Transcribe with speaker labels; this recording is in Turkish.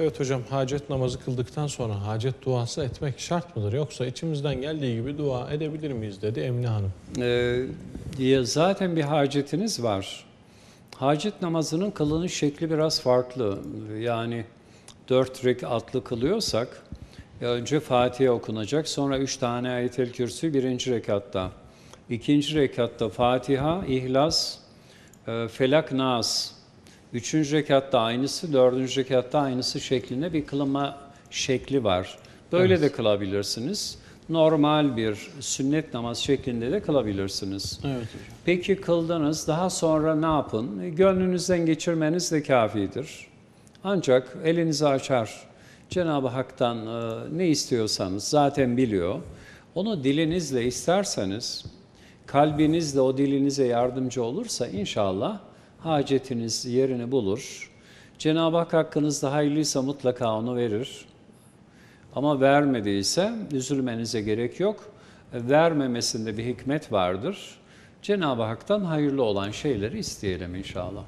Speaker 1: Evet hocam hacet namazı kıldıktan sonra hacet duası etmek şart mıdır? Yoksa içimizden geldiği gibi dua edebilir miyiz dedi Emine Hanım.
Speaker 2: Ee, zaten bir hacetiniz var. Hacet namazının kılınış şekli biraz farklı. Yani dört rekatlı kılıyorsak önce Fatiha okunacak, sonra üç tane ayet-el kürsü birinci rekatta. İkinci rekatta Fatiha, İhlas, e, Felak, Nas. Üçüncü rekatta aynısı, dördüncü rekatta aynısı şeklinde bir kılınma şekli var. Böyle
Speaker 1: Evet.
Speaker 2: de kılabilirsiniz. Normal bir sünnet namaz şeklinde de kılabilirsiniz.
Speaker 1: Evet hocam.
Speaker 2: Peki kıldınız, daha sonra ne yapın? E, Gönlünüzden geçirmeniz de kafidir. Ancak elinizi açar, Cenab-ı Hak'tan e, ne istiyorsanız zaten biliyor. Onu dilinizle isterseniz, kalbiniz de o dilinize yardımcı olursa inşallah hacetiniz yerini bulur. Cenab-ı Hak hakkınızda hayırlıysa mutlaka onu verir. Ama vermediyse üzülmenize gerek yok. E, Vermemesinde bir hikmet vardır. Cenab-ı Hak'tan hayırlı olan şeyleri isteyelim inşallah.